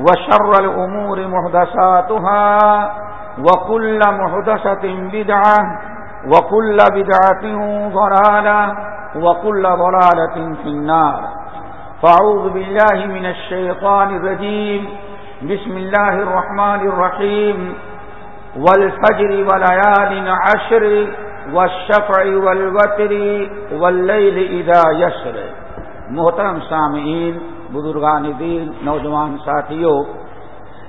وشر الأمور محدثاتها وكل محدثة بدعة وكل بدعة ضلالة وكل ضلالة في النار. فأعوذ بالله من الشيطان الرجيم. بسم الله الرحمن الرحيم. والفجر وليال عشر والشفع والوتر والليل إذا يسر. محترم سامعین بزرگان دین، نوجوان ساتھیوں،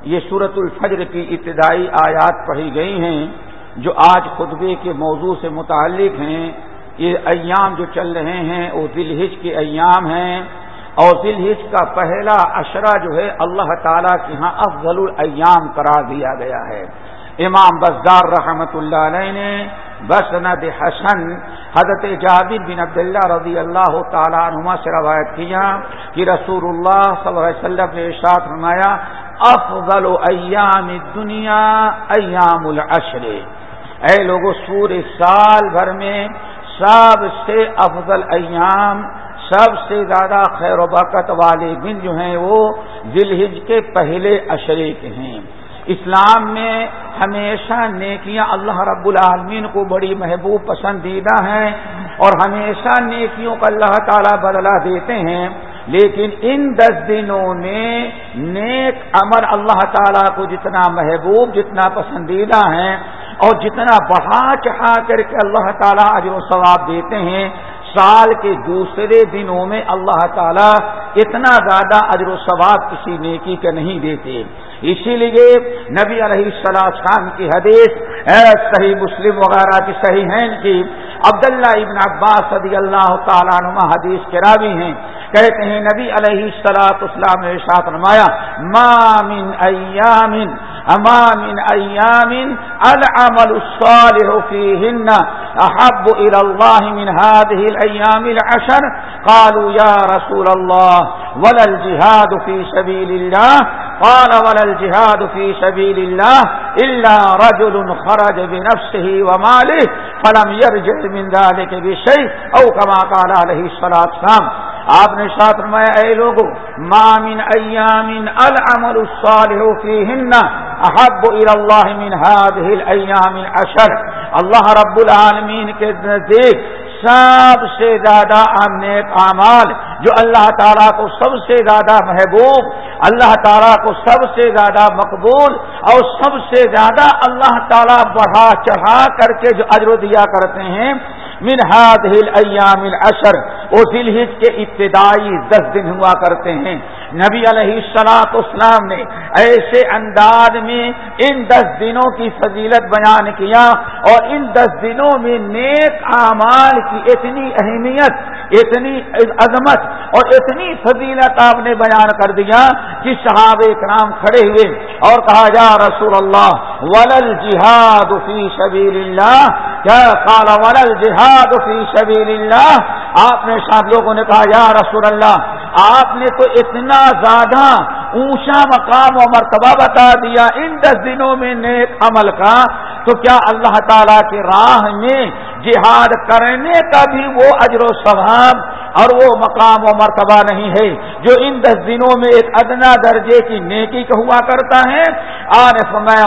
یہ صورت الفجر کی ابتدائی آیات پڑھی گئی ہیں، جو آج خطبے کے موضوع سے متعلق ہیں۔ یہ ایام جو چل رہے ہیں، وہ دلہج کے ایام ہیں۔ اور دلہج کا پہلا اشرا جو ہے، اللہ تعالیٰ کے ہاں افضل الایام قرار دیا گیا ہے۔ امام بزدار رحمت اللہ علیہ نے بس ند حسن، حضرت جابر بن عبداللہ رضی اللہ تعالیٰ عنما سے روایت کیا کہ رسول اللہ صلی اللہ علیہ وسلم نے ارشاد فرمایا، افضل ایام دنیا ایام العشر۔ اے لوگوں سور سال بھر میں سب سے افضل ایام، سب سے زیادہ خیر و برکت والے دن جو ہیں وہ ذلحج کے پہلے اشرے کے ہیں۔ اسلام میں ہمیشہ نیکیاں اللہ رب العالمین کو بڑی محبوب پسندیدہ ہیں اور ہمیشہ نیکیوں کا اللہ تعالیٰ بدلا دیتے ہیں، لیکن ان دس دنوں میں نیک عمل اللہ تعالیٰ کو جتنا محبوب، جتنا پسندیدہ ہیں اور جتنا بڑھا چڑھا کر کے اللہ تعالیٰ اجر و ثواب دیتے ہیں، سال کے دوسرے دنوں میں اللہ تعالیٰ اتنا زیادہ اجر و ثواب کسی نیکی کا نہیں دیتے۔ اسی لیے نبی علیہ السلام خان کی حدیث صحیح مسلم وغیرہ کی صحیح ہیں کی، عبداللہ ابن عباس صدی اللہ تعالیٰ نما حدیث کے راوی ہیں۔ کہتے ہیں، نبی علیہ السلاط اسلام نے ساتھ نمایا مامن ایامن امامن ایامن العمل الصالح فيهن احب الى الله من هذه الايام العشر۔ قالوا يا رسول الله ولا الجهاد في سبيل الله قال ولا الجهاد في سبيل الله الا رجل خرج بنفسه وماله فلم يرجع من ذلك بشيء او كما قال عليه الصلاه والسلام. آپ نے ساتھ فرمایا، اے لوگوں مامن ایامن العمل الصالح فیہن احب الى اللہ من هذه الايام العشر. اللہ رب العالمین کے نزدیک سب سے زیادہ نیک اعمال جو اللہ تعالیٰ کو سب سے زیادہ محبوب اللہ تعالیٰ کو سب سے زیادہ مقبول اور سب سے زیادہ اللہ تعالیٰ بڑھا چڑھا کر کے جو اجر دیا کرتے ہیں، من هذه الايام العشر وہ ذلحج کے ابتدائی دس دن ہوا کرتے ہیں۔ نبی علیہ السلاط اسلام نے ایسے انداز میں ان دس دنوں کی فضیلت بیان کیا اور ان دس دنوں میں نیک اعمال کی اتنی اہمیت، اتنی عظمت اور اتنی فضیلت آپ نے بیان کر دیا کہ صحاب کرام کھڑے ہوئے اور کہا جا رسول اللہ، ولل جہاد فی سبیل اللہ کیا قال، ولل جہاد فی سبیل اللہ آپ نے سات لوگوں نے کہا، یا رسول اللہ، آپ نے تو اتنا زیادہ اونچا مقام و مرتبہ بتا دیا ان دس دنوں میں نیک عمل کا، تو کیا اللہ تعالی کی راہ میں جہاد کرنے کا بھی وہ اجر و ثواب اور وہ مقام و مرتبہ نہیں ہے جو ان دس دنوں میں ایک ادنا درجے کی نیکی کا ہوا کرتا ہے۔ آر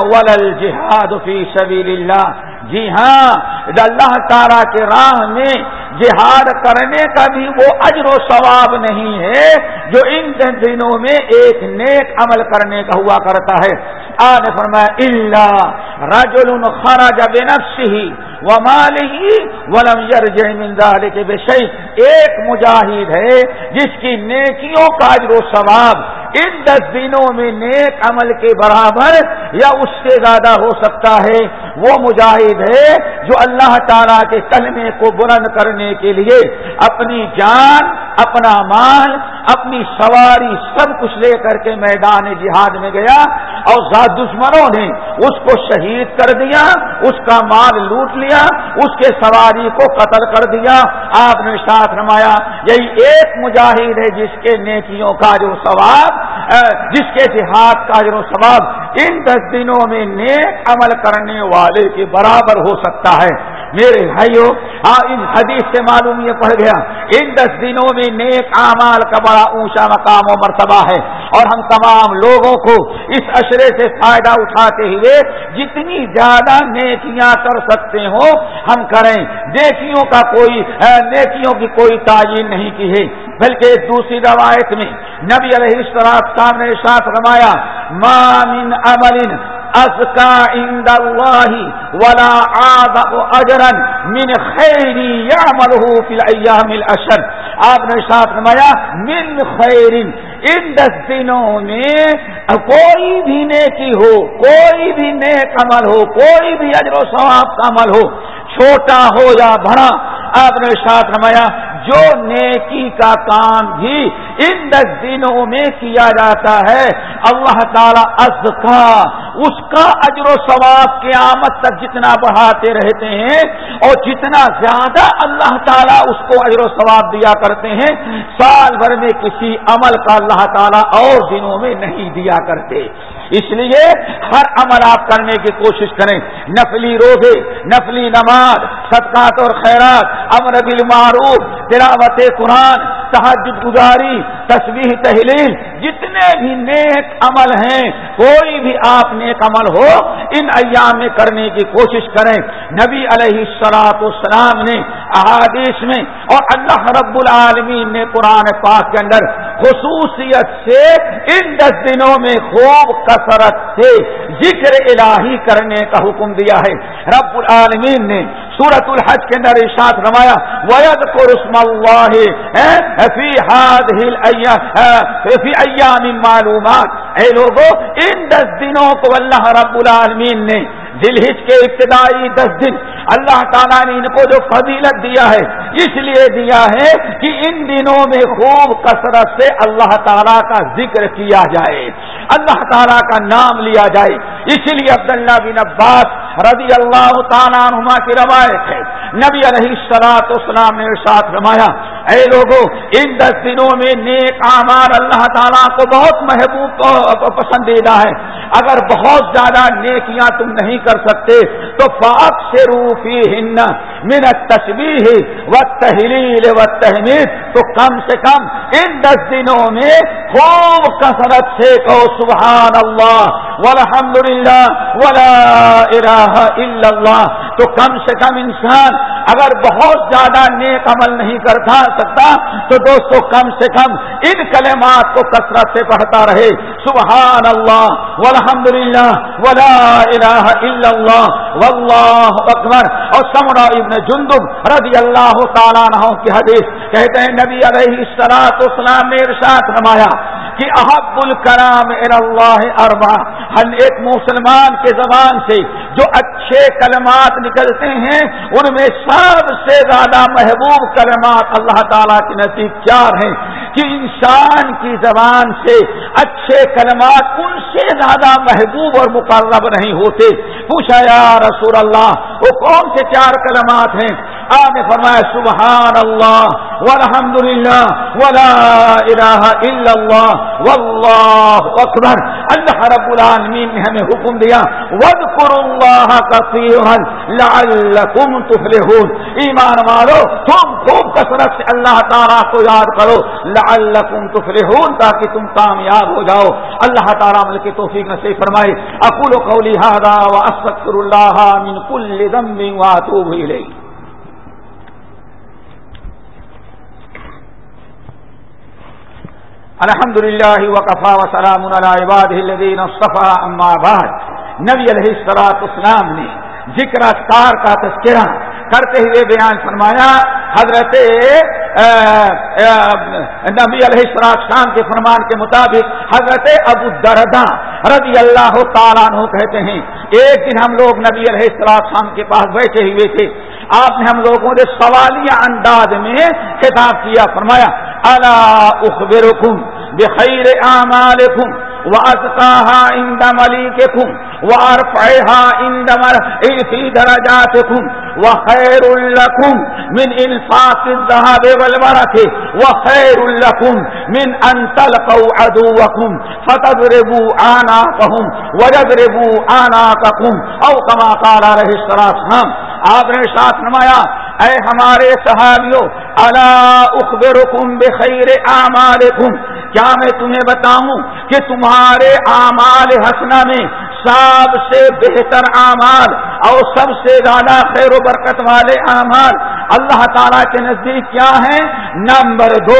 ولل جہاد فی سبیل اللہ جی ہاں اللہ تعالیٰ کے راہ میں جہاد کرنے کا بھی وہ اجر و ثواب نہیں ہے جو ان دنوں میں ایک نیک عمل کرنے کا ہوا کرتا ہے۔ آج فرمایا اللہ رجل خرج بنفسه وماله ولم يرجع من ذلك بشيء۔ ایک مجاہد ہے جس کی نیکیوں کا اجر و ثواب ان دس دنوں میں نیک عمل کے برابر یا اس سے زیادہ ہو سکتا ہے۔ وہ مجاہد ہے جو اللہ تعالی کے کلمے کو بلند کرنے کے لیے اپنی جان، اپنا مال، اپنی سواری سب کچھ لے کر کے میدان جہاد میں گیا۔ اور ذات دشمنوں نے اس کو شہید کر دیا، اس کا مال لوٹ لیا، اس کے سواری کو قتل کر دیا۔ آپ نے ساتھ رمایا یہی ایک مجاہد ہے جس کے نیکیوں کا جو ثواب جس کے جہاد کا جو ثواب ان دس دنوں میں نیک عمل کرنے والے کے برابر ہو سکتا ہے۔ میرے بھائیوں ان حدیث سے معلوم یہ پڑ گیا، ان دس دنوں میں نیک اعمال کا بڑا اونچا مقام و مرتبہ ہے۔ اور ہم تمام لوگوں کو اس اشرے سے فائدہ اٹھاتے ہوئے جتنی زیادہ نیکیاں کر سکتے ہو، ہم کریں۔ نیکیوں کا کوئی نیکیوں کی کوئی تعین نہیں کی ہے۔ بلکہ دوسری روایت میں نبی علیہ السلام سامنے ساتھ رمایا مامن امرین ازکا عند اللہ ولا آدم اجرا من خیری یعملہ فی الایام الاشر آپ نے ساتھ نمایا من خیرن ان دس دنوں میں کوئی بھی نیکی ہو، کوئی بھی نیک عمل ہو، کوئی بھی اجر و ثواب کا عمل ہو، چھوٹا ہو یا بڑا، آپ نے ساتھ نمایا جو نیکی کا کام بھی ان دس دنوں میں کیا جاتا ہے، اللہ تعالی از کا، اس کا اجر و ثواب کی آمد تک جتنا بڑھاتے رہتے ہیں اور جتنا زیادہ اللہ تعالیٰ اس کو اجر و ثواب دیا کرتے ہیں، سال بھر میں کسی عمل کا اللہ تعالیٰ اور دنوں میں نہیں دیا کرتے۔ اس لیے ہر عمل آپ کرنے کی کوشش کریں۔ نفلی روزے، نفلی نماز، صدقات اور خیرات، امر بالمعروف، تلاوت قرآن تحجد گزاری تصویر تحلیل، جتنے بھی نیک عمل ہیں، کوئی بھی آپ نیک عمل ہو، ان ایام میں کرنے کی کوشش کریں۔ نبی علیہ السلاط السلام نے احادیث میں اور اللہ رب العالمین نے قرآن پاک کے اندر خصوصیت سے ان دس دنوں میں خوب کثرت سے ذکر الہی کرنے کا حکم دیا ہے۔ رب العالمین نے سورت الحج کے اندر ارشاد روایا وید کو رسم اللہ فی فی ایام معلومات۔ اے لوگوں ان دس دنوں کو اللہ رب العالمین نے دل ہج کے ابتدائی دس دن اللہ تعالیٰ نے ان کو جو فضیلت دیا ہے، اس لیے دیا ہے کہ ان دنوں میں خوب کثرت سے اللہ تعالیٰ کا ذکر کیا جائے۔ اللہ تعالیٰ کا نام لیا جائے۔ اس لیے عبداللہ بن عباس رضی اللہ تعالیٰ نما کی روایت ہے۔ نبی علیہ السلاط اسلام نے ساتھ رمایا اے لوگوں ان دس دنوں میں نیک آمار اللہ تعالیٰ کو بہت محبوب پسندیدہ ہے۔ اگر بہت زیادہ نیکیاں تم نہیں کر سکتے، تو پاک سے روفی ہن من تصویر و تحلیل و تحمید تو کم سے کم ان دس دنوں میں خوب کثرت سے کہو سبحان اللہ والحمد للہ ولا الہ الا اللہ تو کم سے کم انسان اگر بہت زیادہ نیک عمل نہیں کرتا سکتا، تو دوستو کم سے کم ان کلمات کو کثرت سے پڑھتا رہے۔ سبحان اللہ والحمد للہ ولا الہ الا اللہ، واللہ اکبر۔ اور سمرا ابن جندب رضی اللہ تعالیٰ عنہ کی حدیث کہتے ہیں، نبی علیہ السلاط اسلام نے ارشاد رمایا کہ احب الکرام اللہ اربا ہر ایک مسلمان کے زبان سے جو اچھے کلمات نکلتے ہیں، ان میں سب سے زیادہ محبوب کلمات اللہ تعالیٰ کے نزدیک چار ہیں؟ کہ انسان کی زبان سے اچھے کلمات ان سے زیادہ محبوب اور مقرب نہیں ہوتے۔ پوچھا، یا رسول اللہ، وہ کون سے چار کلمات ہیں؟ آپ نے فرمایا سبحان اللہ والحمد للہ ولا الہ الا اللہ واللہ اکبر اللہ رب العالمین نے ہمیں حکم دیا وَذْكُرُ اللَّهَ كَثِيرًا لَعَلَّكُمْ تُفْلِحُونَ ایمان مارو تم خوب کثرت سے اللہ تعالیٰ کو یاد کرو، لعلکم تفلحون تاکہ تم کامیاب ہو جاؤ۔ اللہ تعالیٰ مل کی توفیق نصیب فرمائے۔ اقول قولی هذا واستغفر الله من كل ذنب واتوب الیہ الحمد للہ وقفا وسلام الدین صفا اما بعد. نبی علیہ السلاط اسلام نے ذکر اختار کا تذکرہ کرتے ہوئے بیان فرمایا، حضرت نبی علیہ السلام کے فرمان کے مطابق حضرت ابو دردا رضی اللہ تعالیٰ عنہ کہتے ہیں، ایک دن ہم لوگ نبی علیہ السلام کے پاس بیٹھے ہوئے تھے۔ آپ نے ہم لوگوں نے سوالیہ انداز میں خطاب کیا، فرمایا اللہ اخبرکم بخیر اعمالکم وازقاها عند مليككم وارفعها عند في درجاتكم وخير لكم من انفاق الذهب والبركه وخير لكم من ان تلقوا عدوكم فتضربوا اعناقهم ويضربوا اعناقكم او كما قال عليه الصلاه والسلام. آپ نے ساتھ نمایا اے ہمارے صحابیوں اخبرکم بخیر اعمالکم کیا میں تمہیں بتاؤں کہ تمہارے اعمال حسنہ میں سب سے بہتر اعمال اور سب سے زیادہ خیر و برکت والے اعمال اللہ تعالیٰ کے نزدیک کیا ہیں؟ نمبر دو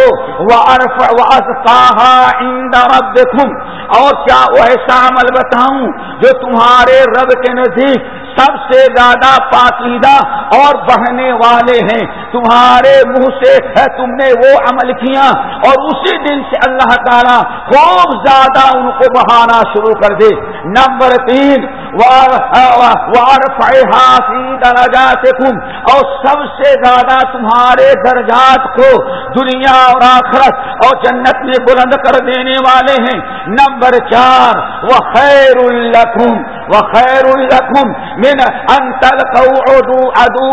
اور کیا وہ ایسا عمل بتاؤں جو تمہارے رب کے نزدیک سب سے زیادہ پاکیدہ اور بہنے والے ہیں۔ تمہارے منہ سے تم نے وہ عمل کیا۔ اور اسی دن سے اللہ تعالیٰ خوب زیادہ ان کو بہانا شروع کر دے۔ نمبر تین اور سب سے زیادہ تمہارے درجات کو دنیا اور آخرت اور جنت میں بلند کر دینے والے ہیں. نمبر چار وہ خیر الخم وہ خیر الخم من انتل ادو ادو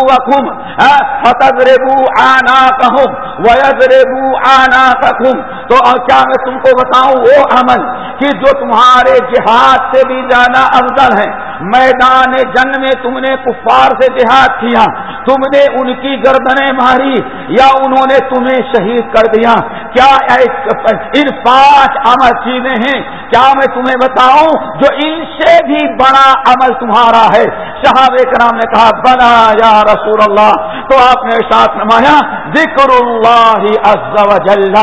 فتدربو آنا کہوں ویدربو آنا کہوں تو کیا میں تم کو بتاؤں وہ عمل کہ جو تمہارے جہاد سے بھی زیادہ افضل ہے میدان جنگ میں تم نے کفار سے جہاد کیا۔ تم نے ان کی گردنیں ماری یا انہوں نے تمہیں شہید کر دیا۔ کیا ان پانچ عمل چیزیں ہیں؟ کیا میں تمہیں بتاؤں جو ان سے بھی بڑا عمل تمہارا ہے؟ صحابہ کرام نے کہا بنا یا رسول اللہ۔ تو آپ نے ساتھ نمایا ذکر اللہ عز و جل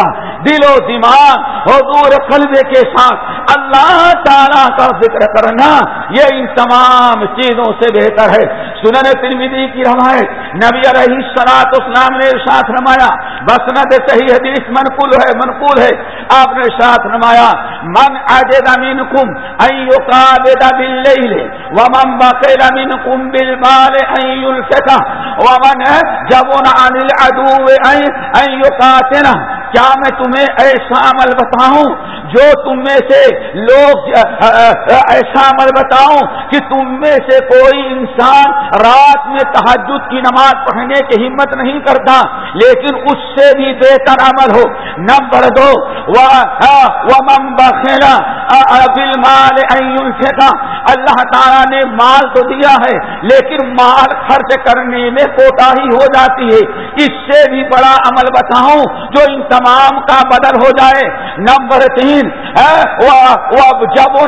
دل و دماغ، حضور قلبے کے ساتھ اللہ تعالیٰ کا ذکر کرنا، یہ ان تمام چیزوں سے بہتر ہے۔ سنن ترمیدی کی روایت، نبی علیہ سلاط اسلام نے ساتھ نمایا بسنت صحیح حدیث، منقول ہے منقول ہے۔ آپ نے ساتھ نمایا من اجد منکم ایو قابد باللیل ومن بقیل منکم بالمال ایو الفتا ومن جبن عن العدو ایو قاتنا کیا میں تمہیں ایسا عمل بتاؤں جو تم میں سے لوگ ایسا عمل بتاؤں کہ تم میں سے کوئی انسان رات میں تحجد کی نماز پڑھنے کی ہمت نہیں کرتا، لیکن اس سے بھی بہتر عمل ہو۔ نمبر دو مال کا اللہ تعالیٰ نے مال تو دیا ہے، لیکن مال خرچ کرنے میں کوتا ہی ہو جاتی ہے۔ اس سے بھی بڑا عمل بتاؤں جو ان تمام کا بدل ہو جائے۔ نمبر تین جب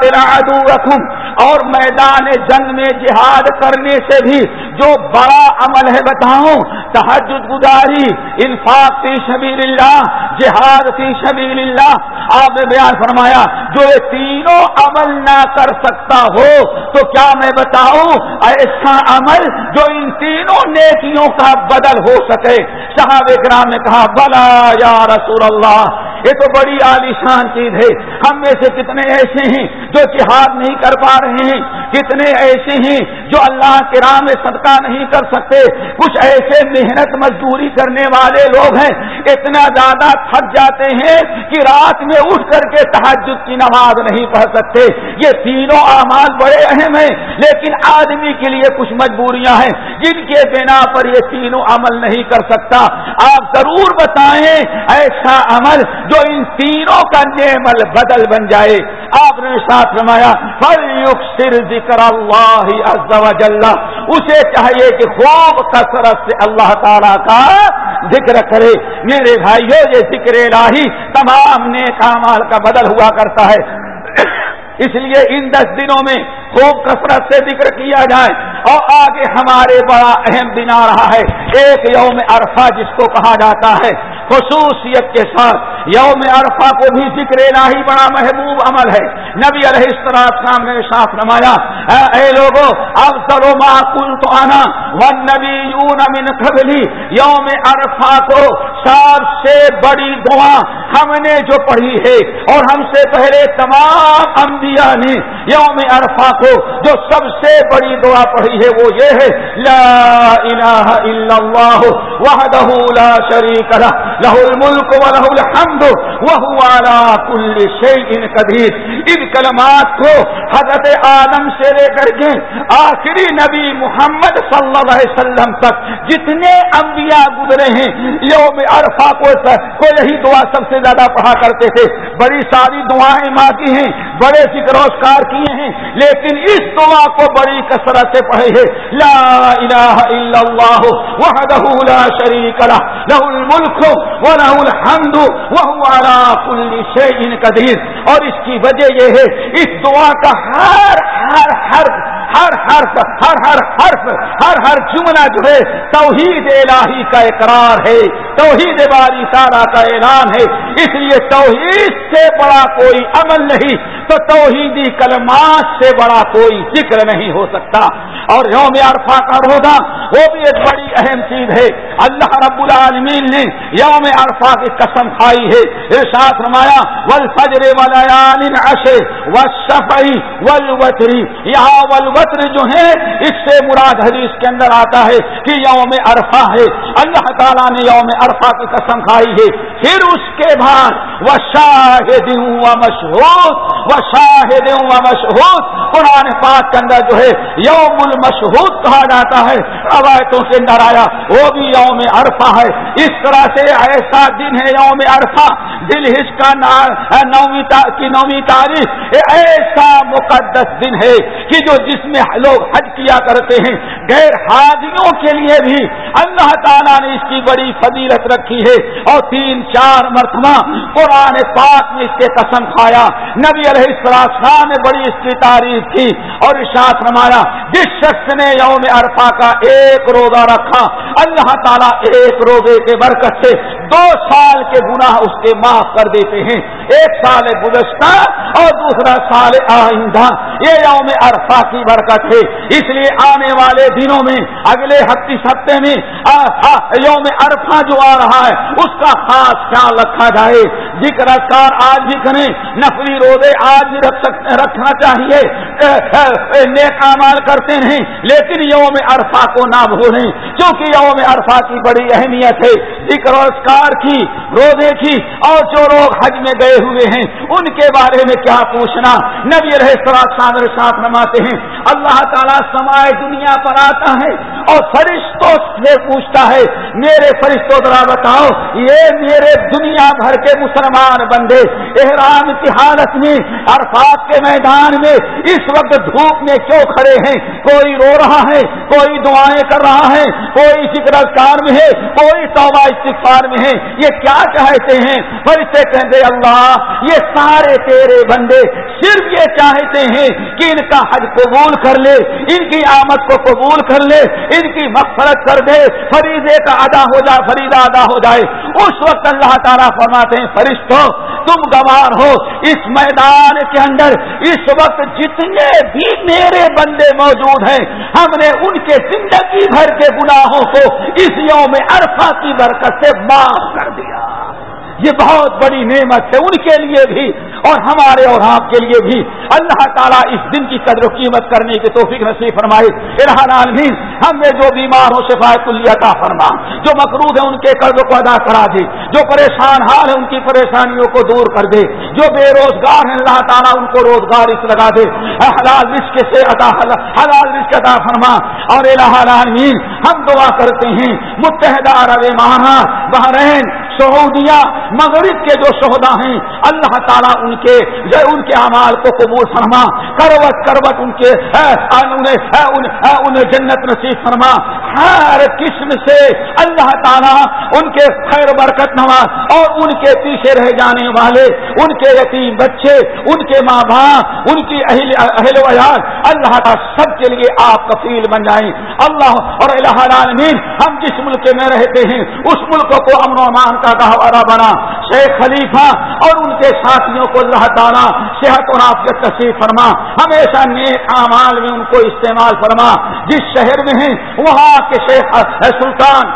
تیرا ادو رکھوں اور میدان جنگ میں جہاد کرنے سے بھی جو بڑا عمل ہے بتاؤں، تحجد گزاری، انفاق فی شبیل اللہ جہاد فی شبیل اللہ آپ نے بیان فرمایا، جو یہ تینوں عمل نہ کر سکتا ہو، تو کیا میں بتاؤں، ایسا عمل جو ان تینوں نیکیوں کا بدل ہو سکے۔ صحابہ کرام نے کہا، بلا یا رسول اللہ یہ تو بڑی عالیشان چیز ہے ہم میں سے کتنے ایسے ہیں جو جہاد نہیں کر پا رہے ہیں کتنے ایسے ہیں جو اللہ کے راہ میں صدقہ نہیں کر سکتے؟ کچھ ایسے محنت مزدوری کرنے والے لوگ ہیں، اتنا زیادہ تھک جاتے ہیں کہ رات میں اٹھ کر کے تحجد کی نماز نہیں پڑھ سکتے۔ یہ تینوں اعمال بڑے اہم ہیں، لیکن آدمی کے لیے کچھ مجبوریاں ہیں۔ جن کے بنا پر یہ تینوں عمل نہیں کر سکتا۔ آپ ضرور بتائیں، ایسا عمل جو ان تینوں کا نعمل بدل بن جائے۔ آپ نے ساتھ رمایا ذکر اللہ عز و جل اسے چاہیے کہ خوب کثرت سے اللہ تعالی کا ذکر کرے۔ میرے بھائیو یہ ذکر الہی تمام نیک مال کا بدل ہوا کرتا ہے۔ اس لیے ان دس دنوں میں خوب کثرت سے ذکر کیا جائے اور آگے ہمارے بڑا اہم دن آ رہا ہے۔ ایک یوم عرفہ جس کو کہا جاتا ہے۔ خصوصیت کے ساتھ یوم عرفہ کو بھی ذکر الہی بڑا محبوب عمل ہے۔ نبی علیہ السلام نے ساتھ نمایا اے لوگوں اب سرو معقول تو آنا ون نبی یون امن قبلی۔ یوم عرفہ کو سب سے بڑی دعا ہم نے جو پڑھی ہے اور ہم سے پہلے تمام انبیاء نے یوم عرفہ کو جو سب سے بڑی دعا پڑھی ہے وہ یہ ہے، لا الہ الا اللہ وحدہ لا شریک لہ لہو الملک و لہو الحمد وہو علا کل شیئن قدیر۔ ان کلمات کو حضرت آدم سے لے کر کے آخری نبی محمد صلی اللہ علیہ وسلم تک جتنے انبیاء گزرے ہیں، یوم عرفہ کو کو یہی دعا سب سے سے زیادہ پڑھا کرتے تھے۔ بڑی ساری دعائیں ماں کی ہیں، بڑے فکر وسکار کیے ہیں، لیکن اس دعا کو بڑی کثرت سے پڑھے ہیں۔ لا الہ الا اللہ وحدہ لا شریک لہ لہو الملک وَلَهُ الْحَمْدُ وَهُوَ عَلَى كُلِّ شَيْءٍ قَدِيرٌ اور اس کی وجہ یہ ہے، اس دعا کا ہر ہر ہر ہر حرف، ہر ہر حرف، ہر ہر جملہ جو ہے، توحید الہی کا اقرار ہے، توحید باری سارا کا اعلان ہے۔ اس لیے توحید سے بڑا کوئی عمل نہیں، تو توحیدی کلمات سے بڑا کوئی ذکر نہیں ہو سکتا۔ اور یوم عرفہ کا روزہ، وہ بھی ایک بڑی اہم چیز ہے۔ اللہ رب العالمین نے یوم عرفہ کی قسم کھائی ہے۔ ارشاد رمایا ول فجر ولاشے و شفعی ول وطری یہاں ول وطر جو ہے، اس سے مراد حدیث کے اندر آتا ہے کہ یوم عرفہ ہے۔ اللہ تعالیٰ نے یوم عرفہ کی قسم کھائی ہے۔ پھر اس کے بعد وہ شاہد و مشہور وہ شاہد و مشہور قرآن پاک کے اندر جو ہے، یوم المشہور کہا جاتا ہے۔ روایتوں سے اندر آیا، وہ بھی یوم عرفہ ہے۔ اس طرح سے ایسا دن ہے یوم عرفہ۔ دل ہس کا نومی کی نومی تاریخ۔ ایسا مقدس دن ہے کہ جو جس میں لوگ حج کیا کرتے ہیں۔ غیر حاجیوں کے لیے بھی اللہ تعالیٰ نے اس کی بڑی فضیلت رکھی ہے۔ اور تین چار مرتبہ قرآن پاک میں اس کے قسم کھایا۔ نبی علیہ السلام نے بڑی اس کی تعریف کی اور اشاعت رمایا جس شخص نے یوم عرفہ کا ایک روزہ رکھا، اللہ تعالیٰ ایک روزے کے برکت سے دو سال کے گناہ اس کے معاف کر دیتے ہیں۔ ایک سال گزشتہ اور دوسرا سال آئندہ۔ یہ یوم عرفہ کی برکت ہے۔ اس لیے آنے والے دنوں میں، اگلے ہفتے ہفتے میں یوم عرفہ جو آ رہا ہے، اس کا خاص خیال رکھا جائے۔ ذکر اذکار آج بھی کریں، نفلی روزے آج بھی رکھ سکتے رکھنا چاہیے۔ نیک مال کرتے نہیں لیکن یوم عرفہ کو نہ بھولیں۔ کیونکہ یوم عرفہ کی بڑی اہمیت ہے، ذکر اذکار کی، روزے کی، اور جو لوگ حج میں گئے ہوئے ہیں، ان کے بارے میں کیا پوچھنا؟ نبی رہے ساتھ نماتے ہیں، اللہ تعالیٰ سمائے دنیا پر آتا ہے اور فرشتوں سے پوچھتا ہے، میرے فرشتوں ذرا بتاؤ، یہ میرے دنیا بھر کے مسلمان بندے، احرام کی حالت میں، عرفات کے میدان میں، اس وقت دھوپ میں کیوں کھڑے ہیں؟ کوئی رو رہا ہے، کوئی دعائیں کر رہا ہے، کوئی ذکر کار میں ہے کوئی توبہ استغفار میں ہے یہ کیا چاہتے ہیں؟ فرشتے کہتے اللہ، یہ سارے تیرے بندے صرف یہ چاہتے ہیں کہ ان کا حج قبول کر لے، ان کی آمد کو قبول کر لے، ان کی مغفرت کر دے، فریضے کا ادا ہو جائے، فریضہ ادا ہو جائے۔ اس وقت اللہ تعالیٰ فرماتے ہیں، فرشتوں تم گوار ہو اس میدان کے اندر اس وقت جتنے بھی میرے بندے موجود ہیں، ہم نے ان کے زندگی بھر کے گناہوں کو اس یوم عرفہ کی برکت سے معاف کر دیا۔ یہ بہت بڑی نعمت ہے ان کے لیے بھی اور ہمارے اور آپ کے لیے بھی۔ اللہ تعالیٰ اس دن کی قدر و قیمت کرنے کی توفیق نصیب فرمائے۔ ارحان عالمین ہم میں جو بیمار ہو شفایت عطا فرما۔ جو مقروض ہے ان کے قرض کو ادا کرا دے۔ جو پریشان حال ہے ان کی پریشانیوں کو دور کر دے۔ جو بے روزگار ہیں، اللہ تعالیٰ ان کو روزگار اس لگا دے۔ حلال رشک سے عطا، حلال رشک عطا فرما۔ اور الہ العالمین، ہم دعا کرتے ہیں، متحدہ عرب مہا بحرین سعودیہ مغرب کے جو شہدا ہیں، اللہ تعالیٰ ان کے جو ان کے اعمال کو قبول فرما، کروٹ کروٹ ان کے انہیں جنت نصیب فرما۔ ہر قسم سے اللہ تعالیٰ ان کے خیر برکت نواز اور ان کے پیچھے رہ جانے والے، ان کے یتیم بچے، ان کے ماں باپ، ان کی اہل اہل ویار اللہ تعالیٰ سب کے لیے آپ کفیل بن جائیں۔ اللہ اور الہ العالمین، ہم جس ملک میں رہتے ہیں، اس ملک کو امن و امان کا گہوارہ بنا، شیخ خلیفہ اور ان کے ساتھیوں کو اللہ تعالیٰ صحت اور آپ کے تصیف فرما، ہمیشہ نیک اعمال میں ان کو استعمال فرما۔ جس شہر میں ہیں، وہاں کے شیخ سلطان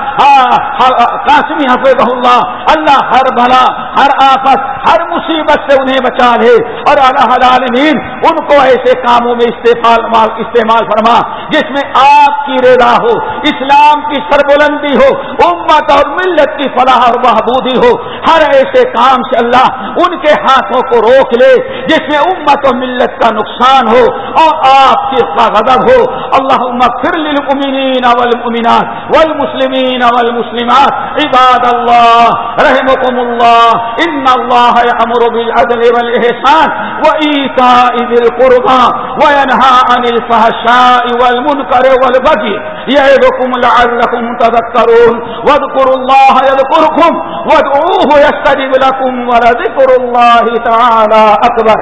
قاسمی حفظ اللہ اللہ ہر بھلا، ہر آفت، ہر مصیبت سے انہیں بچا لے۔ اور اللہ العالمین، ان کو ایسے کاموں میں استعمال استعمال فرما، جس میں آپ کی رضا ہو، اسلام کی سربلندی ہو، امت اور ملت کی فلاح اور بہبودی ہو، ہر ایسے کام سے اللہ ان کے ہاتھوں کو روک لے، جس میں امت و ملت کا نقصان ہو اور آپ کی غضب ہو۔ اللہ پھر للمؤمنین والمؤمنات والمسلمین والمسلمات۔ عباد اللہ رحمكم اللہ، ان اللہ امر بالعدل والاحسان وإيتاء ذي القربى وينهى عن الفحشاء والمنكر والبغي يعظكم لعلكم تذكرون واذكروا الله يذكركم وَدْعُوهُ يَسْتَجِبْ لَكُمْ ولذكر اللَّهِ تعالى أكبر.